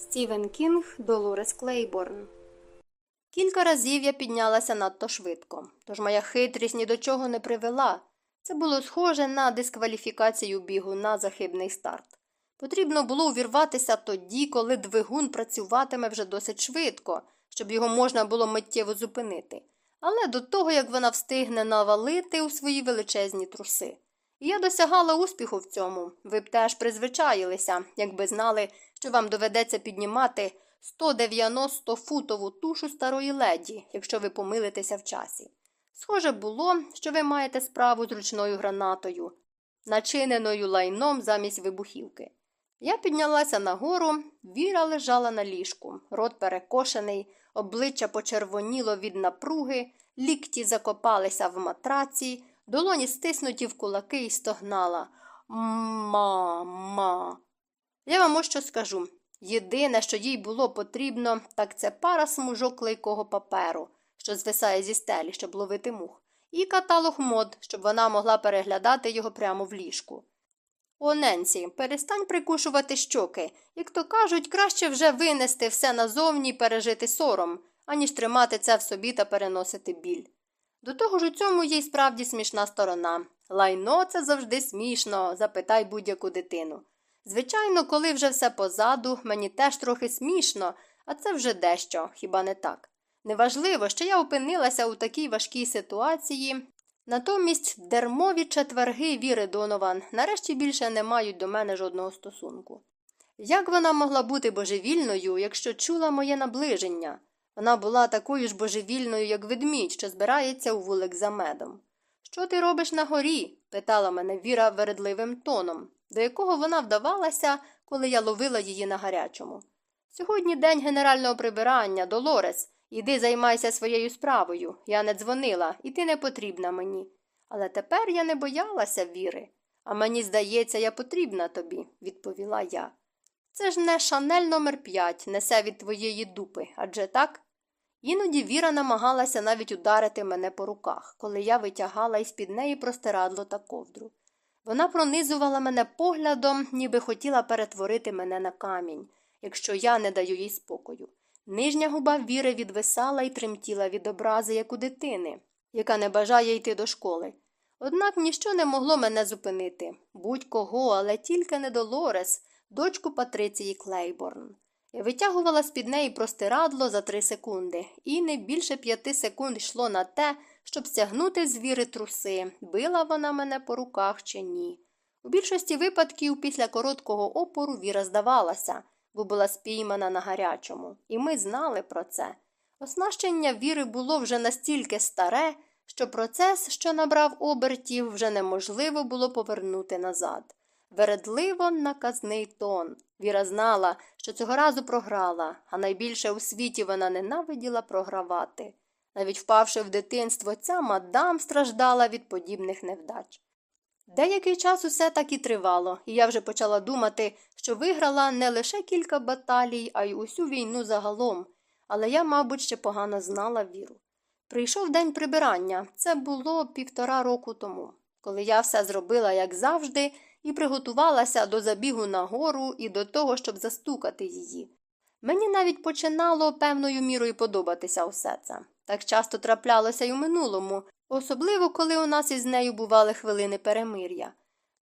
Стівен Кінг Долорес Клейборн. Кілька разів я піднялася надто швидко, тож моя хитрість ні до чого не привела. Це було схоже на дискваліфікацію бігу на захибний старт. Потрібно було увірватися тоді, коли двигун працюватиме вже досить швидко, щоб його можна було миттєво зупинити, але до того, як вона встигне навалити у свої величезні труси. Я досягала успіху в цьому. Ви б теж призвичаїлися, якби знали, що вам доведеться піднімати 190-футову тушу старої леді, якщо ви помилитеся в часі. Схоже було, що ви маєте справу з ручною гранатою, начиненою лайном замість вибухівки. Я піднялася нагору, віра лежала на ліжку, рот перекошений, обличчя почервоніло від напруги, лікті закопалися в матраці, долоні стиснуті в кулаки і стогнала. Ма-ма. Я вам ось що скажу. Єдине, що їй було потрібно, так це пара смужок клейкого паперу, що звисає зі стелі, щоб ловити мух, і каталог мод, щоб вона могла переглядати його прямо в ліжку. О, Ненсі, перестань прикушувати щоки. Як то кажуть, краще вже винести все назовні і пережити сором, аніж тримати це в собі та переносити біль. До того ж у цьому є й справді смішна сторона. Лайно це завжди смішно, запитай будь-яку дитину. Звичайно, коли вже все позаду, мені теж трохи смішно, а це вже дещо, хіба не так? Неважливо, що я опинилася у такій важкій ситуації. Натомість дермові четверги Віри Донован нарешті більше не мають до мене жодного стосунку. Як вона могла бути божевільною, якщо чула моє наближення? Вона була такою ж божевільною, як ведмідь, що збирається у вулик за медом. Що ти робиш на горі? питала мене Віра вередливим тоном, до якого вона вдавалася, коли я ловила її на гарячому. Сьогодні день генерального прибирання, Долорес. Іди займайся своєю справою. Я не дзвонила, і ти не потрібна мені. Але тепер я не боялася віри. А мені здається, я потрібна тобі, відповіла я. Це ж не шанель номер п'ять несе від твоєї дупи, адже так? Іноді Віра намагалася навіть ударити мене по руках, коли я витягала із під неї простирадло та ковдру. Вона пронизувала мене поглядом, ніби хотіла перетворити мене на камінь, якщо я не даю їй спокою. Нижня губа Віри відвисала і тремтіла від образи, як у дитини, яка не бажає йти до школи. Однак ніщо не могло мене зупинити будь кого, але тільки не Долорес, дочку Патриції Клейборн. Витягувала з під неї простирадло за три секунди, і не більше п'яти секунд йшло на те, щоб стягнути з віри труси, била вона мене по руках чи ні. У більшості випадків після короткого опору Віра здавалася, бо була спіймана на гарячому, і ми знали про це. Оснащення віри було вже настільки старе, що процес, що набрав обертів, вже неможливо було повернути назад. Вередливо наказний тон. Віра знала, що цього разу програла, а найбільше у світі вона ненавиділа програвати. Навіть впавши в дитинство, ця мадам страждала від подібних невдач. Деякий час усе так і тривало, і я вже почала думати, що виграла не лише кілька баталій, а й усю війну загалом, але я, мабуть, ще погано знала віру. Прийшов день прибирання, це було півтора року тому, коли я все зробила, як завжди, і приготувалася до забігу на гору і до того, щоб застукати її. Мені навіть починало певною мірою подобатися усе це. Так часто траплялося й у минулому, особливо коли у нас із нею бували хвилини перемир'я.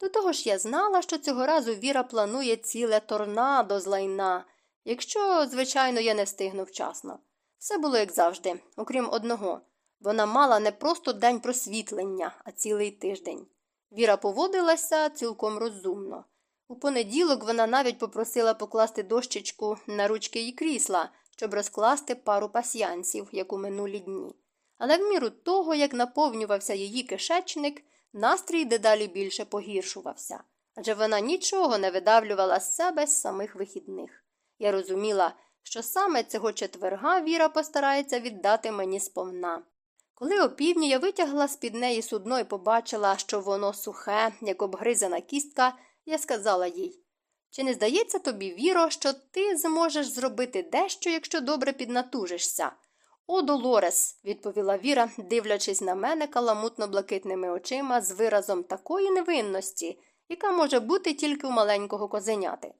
До того ж я знала, що цього разу Віра планує ціле торнадо з лайна, якщо, звичайно, я не встигну вчасно. Все було як завжди, окрім одного вона мала не просто день просвітлення, а цілий тиждень. Віра поводилася цілком розумно. У понеділок вона навіть попросила покласти дощечку на ручки її крісла, щоб розкласти пару пасьянців, як у минулі дні. Але в міру того, як наповнювався її кишечник, настрій дедалі більше погіршувався, адже вона нічого не видавлювала з себе з самих вихідних. Я розуміла, що саме цього четверга Віра постарається віддати мені сповна. Коли опівдні я витягла з під неї судно і побачила, що воно сухе, як обгризана кістка, я сказала їй чи не здається тобі, Віро, що ти зможеш зробити дещо, якщо добре піднатужишся? О, Долорес, відповіла Віра, дивлячись на мене каламутно блакитними очима з виразом такої невинності, яка може бути тільки у маленького козеняти.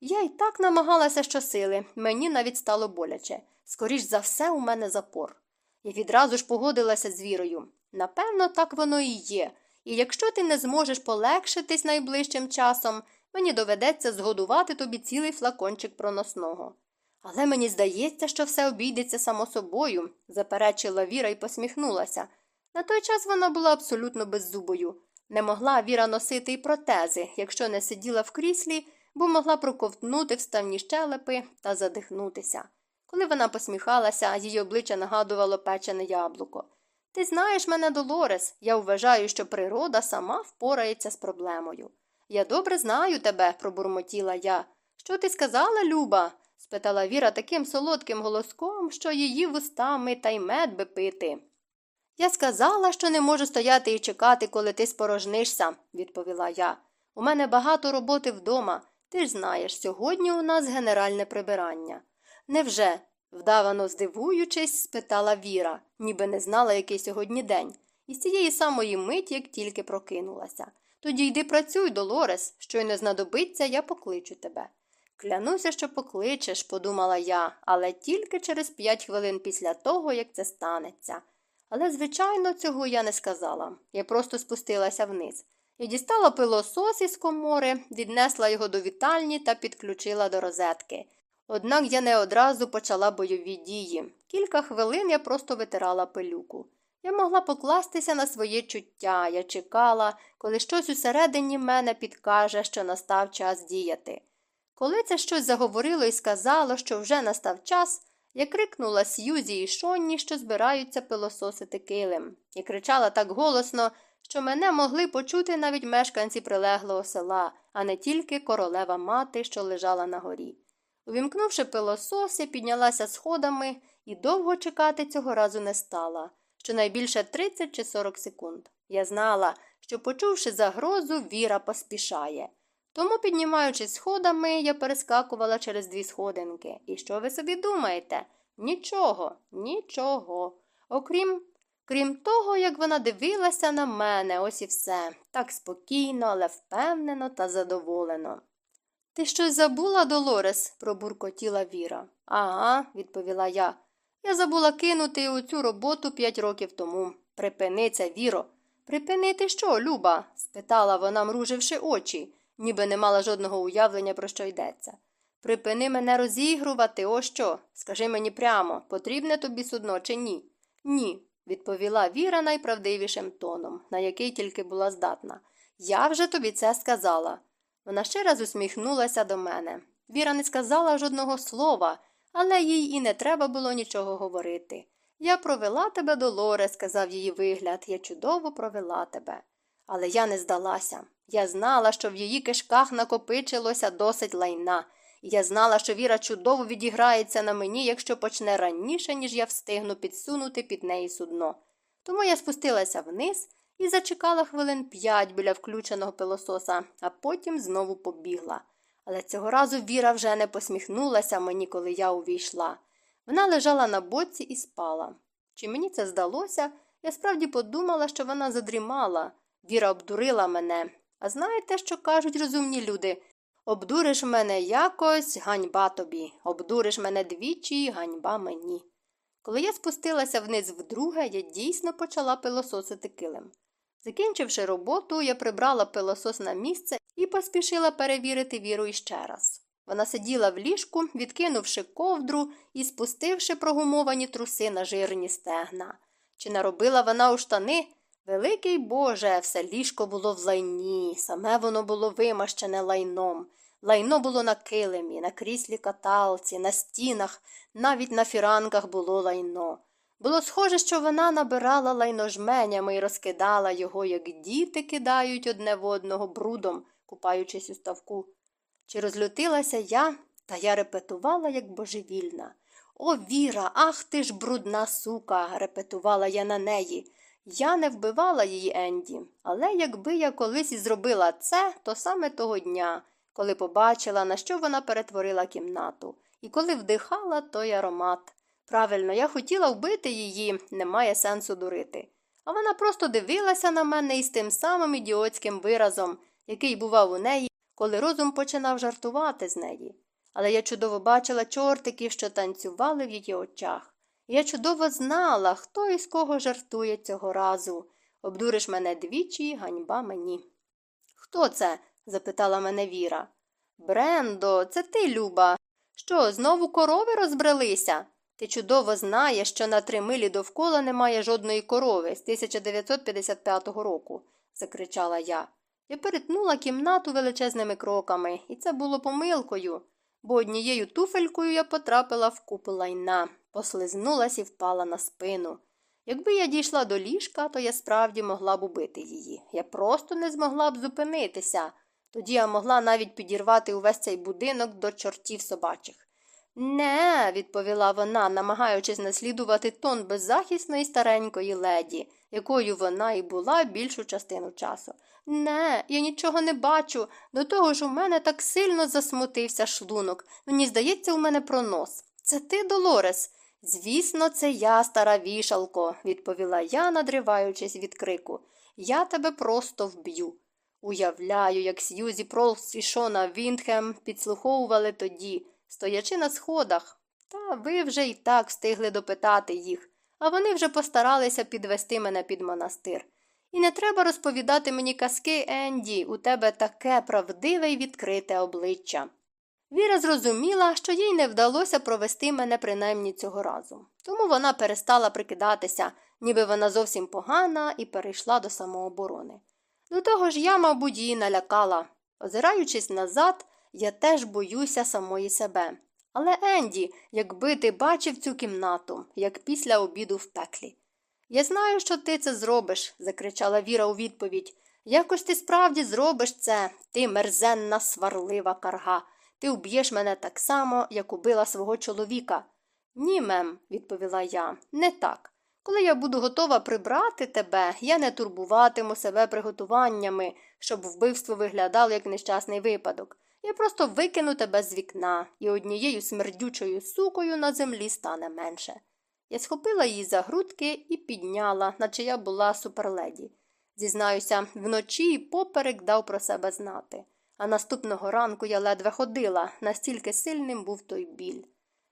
Я й так намагалася щосили, мені навіть стало боляче. Скоріш за все, у мене запор. Я відразу ж погодилася з вірою. Напевно, так воно і є. І якщо ти не зможеш полегшитись найближчим часом, мені доведеться згодувати тобі цілий флакончик проносного. Але мені здається, що все обійдеться само собою, заперечила Віра і посміхнулася. На той час вона була абсолютно беззубою. Не могла Віра носити й протези, якщо не сиділа в кріслі, бо могла проковтнути вставні щелепи та задихнутися. Коли вона посміхалася, її обличчя нагадувало печене яблуко. Ти знаєш мене, Долорес, я вважаю, що природа сама впорається з проблемою. Я добре знаю тебе, пробурмотіла я. Що ти сказала, Люба? спитала Віра таким солодким голоском, що її вустами та й мед би пити. Я сказала, що не можу стояти і чекати, коли ти спорожнишся, відповіла я. У мене багато роботи вдома. Ти ж знаєш, сьогодні у нас генеральне прибирання. Невже? вдавано здивуючись, спитала Віра, ніби не знала, який сьогодні день, і з цієї самої миті, як тільки прокинулася. Тоді йди працюй, Долорес, що й не знадобиться, я покличу тебе. Клянуся, що покличеш, подумала я, але тільки через п'ять хвилин після того, як це станеться. Але, звичайно, цього я не сказала. Я просто спустилася вниз. Я дістала пилосос із комори, віднесла його до вітальні та підключила до розетки. Однак я не одразу почала бойові дії. Кілька хвилин я просто витирала пилюку. Я могла покластися на своє чуття, я чекала, коли щось усередині мене підкаже, що настав час діяти. Коли це щось заговорило і сказало, що вже настав час, я крикнула Сьюзі і Шонні, що збираються пилососити килим, і кричала так голосно, що мене могли почути навіть мешканці прилеглого села, а не тільки королева мати, що лежала на горі. Увімкнувши пилосос, я піднялася сходами і довго чекати цього разу не стала, щонайбільше 30 чи 40 секунд. Я знала, що, почувши загрозу, Віра поспішає. Тому, піднімаючись сходами, я перескакувала через дві сходинки. І що ви собі думаєте? Нічого, нічого. Окрім крім того, як вона дивилася на мене, ось і все, так спокійно, але впевнено та задоволено. Ти щось забула, Долорес? пробуркотіла Віра. Ага, відповіла я. Я забула кинути у цю роботу п'ять років тому. Припини це, Віро. Припинити що, Люба? спитала вона, мруживши очі ніби не мала жодного уявлення, про що йдеться. Припини мене розігрувати, о що? Скажи мені прямо, потрібне тобі судно чи ні? Ні, відповіла Віра найправдивішим тоном, на який тільки була здатна. Я вже тобі це сказала. Вона ще раз усміхнулася до мене. Віра не сказала жодного слова, але їй і не треба було нічого говорити. Я провела тебе, Долоре, сказав її вигляд, я чудово провела тебе. Але я не здалася. Я знала, що в її кишках накопичилося досить лайна, і я знала, що Віра чудово відіграється на мені, якщо почне раніше, ніж я встигну підсунути під неї судно. Тому я спустилася вниз і зачекала хвилин п'ять біля включеного пилососа, а потім знову побігла. Але цього разу Віра вже не посміхнулася мені, коли я увійшла. Вона лежала на боці і спала. Чи мені це здалося? Я справді подумала, що вона задрімала. Віра обдурила мене. А знаєте, що кажуть розумні люди? Обдуриш мене якось, ганьба тобі, обдуриш мене двічі, ганьба мені. Коли я спустилася вниз вдруге, я дійсно почала пилососити килим. Закінчивши роботу, я прибрала пилосос на місце і поспішила перевірити віру іще раз. Вона сиділа в ліжку, відкинувши ковдру і спустивши прогумовані труси на жирні стегна. Чи наробила вона у штани? Великий Боже, все ліжко було в лайні, саме воно було вимащене лайном. Лайно було на килимі, на кріслі каталці, на стінах, навіть на фіранках було лайно. Було схоже, що вона набирала лайно жменями і розкидала його, як діти кидають одне в одного брудом, купаючись у ставку. Чи розлютилася я, та я репетувала, як божевільна. О, Віра, ах ти ж брудна сука, репетувала я на неї. Я не вбивала її Енді, але якби я колись і зробила це, то саме того дня, коли побачила, на що вона перетворила кімнату, і коли вдихала той аромат. Правильно, я хотіла вбити її, немає сенсу дурити. А вона просто дивилася на мене із тим самим ідіотським виразом, який бував у неї, коли розум починав жартувати з неї. Але я чудово бачила чортиків, що танцювали в її очах. Я чудово знала, хто із кого жартує цього разу. Обдуриш мене двічі, ганьба мені. Хто це? запитала мене Віра. Брендо, це ти, Люба. Що, знову корови розбрелися? Ти чудово знаєш, що на три милі довкола немає жодної корови з 1955 року, закричала я. Я перетнула кімнату величезними кроками, і це було помилкою, бо однією туфелькою я потрапила в купу лайна, послизнулась і впала на спину. Якби я дійшла до ліжка, то я справді могла б убити її. Я просто не змогла б зупинитися. Тоді я могла навіть підірвати увесь цей будинок до чортів собачих. Не, відповіла вона, намагаючись наслідувати тон беззахисної старенької леді, якою вона і була більшу частину часу. Не, я нічого не бачу. До того ж у мене так сильно засмутився шлунок. Мені здається, у мене пронос. Це ти, Долорес? Звісно, це я, стара вішалко, відповіла я, надриваючись від крику. Я тебе просто вб'ю. Уявляю, як Сьюзі Пролс і Шона Віндхем підслуховували тоді, стоячи на сходах. Та ви вже і так встигли допитати їх, а вони вже постаралися підвести мене під монастир. І не треба розповідати мені казки, Енді, у тебе таке правдиве й відкрите обличчя. Віра зрозуміла, що їй не вдалося провести мене принаймні цього разу. Тому вона перестала прикидатися, ніби вона зовсім погана, і перейшла до самооборони. До того ж я, мабуть, її налякала. Озираючись назад, я теж боюся самої себе. Але, Енді, якби ти бачив цю кімнату, як після обіду в пеклі. Я знаю, що ти це зробиш, закричала Віра у відповідь. Якось ти справді зробиш це, ти мерзенна, сварлива карга. Ти вб'єш мене так само, як убила свого чоловіка. Ні, мем, відповіла я, не так. Коли я буду готова прибрати тебе, я не турбуватиму себе приготуваннями, щоб вбивство виглядало як нещасний випадок. Я просто викину тебе з вікна, і однією смердючою сукою на землі стане менше. Я схопила її за грудки і підняла, наче я була суперледі. Зізнаюся, вночі поперек дав про себе знати, а наступного ранку я ледве ходила, настільки сильним був той біль.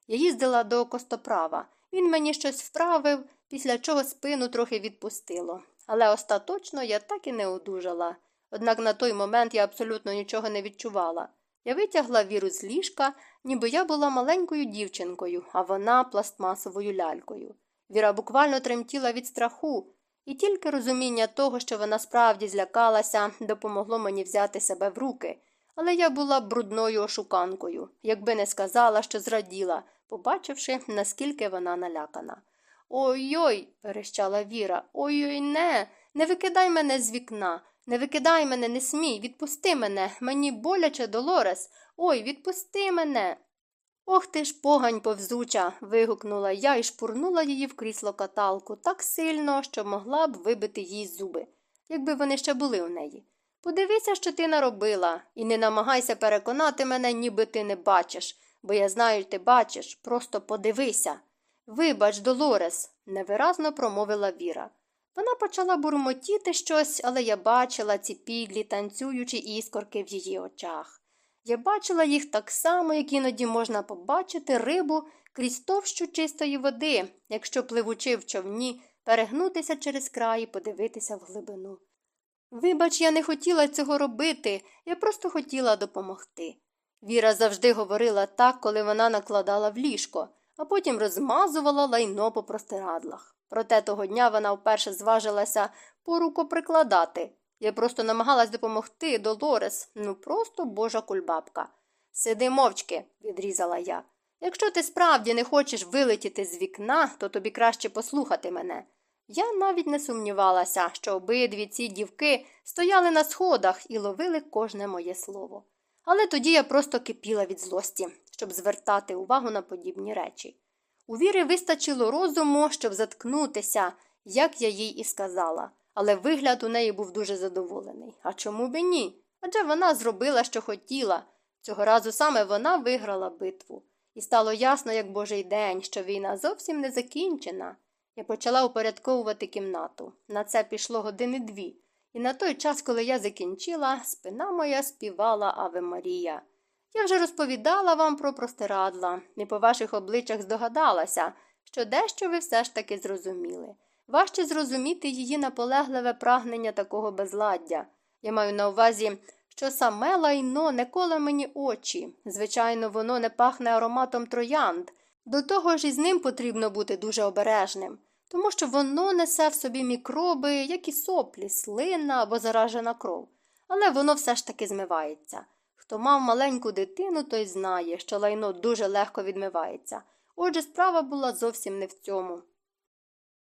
Я їздила до костоправа. Він мені щось вправив, після чого спину трохи відпустило. Але остаточно я так і не одужала. Однак на той момент я абсолютно нічого не відчувала. Я витягла віру з ліжка, ніби я була маленькою дівчинкою, а вона пластмасовою лялькою. Віра буквально тремтіла від страху, і тільки розуміння того, що вона справді злякалася, допомогло мені взяти себе в руки. Але я була брудною ошуканкою, якби не сказала, що зраділа, побачивши, наскільки вона налякана. Ой ой, верещала Віра. Ой ой не, не викидай мене з вікна. Не викидай мене, не смій, відпусти мене, мені боляче, Долорес. Ой, відпусти мене. Ох ти ж погань повзуча. вигукнула я і шпурнула її в крісло каталку так сильно, що могла б вибити їй зуби, якби вони ще були у неї. Подивися, що ти наробила, і не намагайся переконати мене, ніби ти не бачиш, бо я знаю, ти бачиш, просто подивися. Вибач, Долорес, невиразно промовила Віра. Вона почала бурмотіти щось, але я бачила ці підлі, танцюючі іскорки в її очах. Я бачила їх так само, як іноді можна побачити рибу крізь товщу чистої води, якщо пливучи в човні, перегнутися через край і подивитися в глибину. Вибач, я не хотіла цього робити, я просто хотіла допомогти. Віра завжди говорила так, коли вона накладала в ліжко, а потім розмазувала лайно по простирадлах. Проте того дня вона вперше зважилася порукоприкладати. Я просто намагалась допомогти Долорес, ну просто божа кульбабка. Сиди мовчки, відрізала я. Якщо ти справді не хочеш вилетіти з вікна, то тобі краще послухати мене. Я навіть не сумнівалася, що обидві ці дівки стояли на сходах і ловили кожне моє слово. Але тоді я просто кипіла від злості, щоб звертати увагу на подібні речі. У віри вистачило розуму, щоб заткнутися, як я їй і сказала, але вигляд у неї був дуже задоволений. А чому би ні? Адже вона зробила, що хотіла. Цього разу саме вона виграла битву. І стало ясно, як божий день, що війна зовсім не закінчена. Я почала упорядковувати кімнату. На це пішло години дві. і на той час, коли я закінчила, спина моя співала Аве Марія. Я вже розповідала вам про простирадла, і по ваших обличчях здогадалася, що дещо ви все ж таки зрозуміли. Важче зрозуміти її наполегливе прагнення такого безладдя. Я маю на увазі, що саме лайно не коле мені очі. Звичайно, воно не пахне ароматом троянд. До того ж із ним потрібно бути дуже обережним, тому що воно несе в собі мікроби, як і соплі, слина або заражена кров. Але воно все ж таки змивається. Хто мав маленьку дитину, той знає, що лайно дуже легко відмивається. Отже, справа була зовсім не в цьому.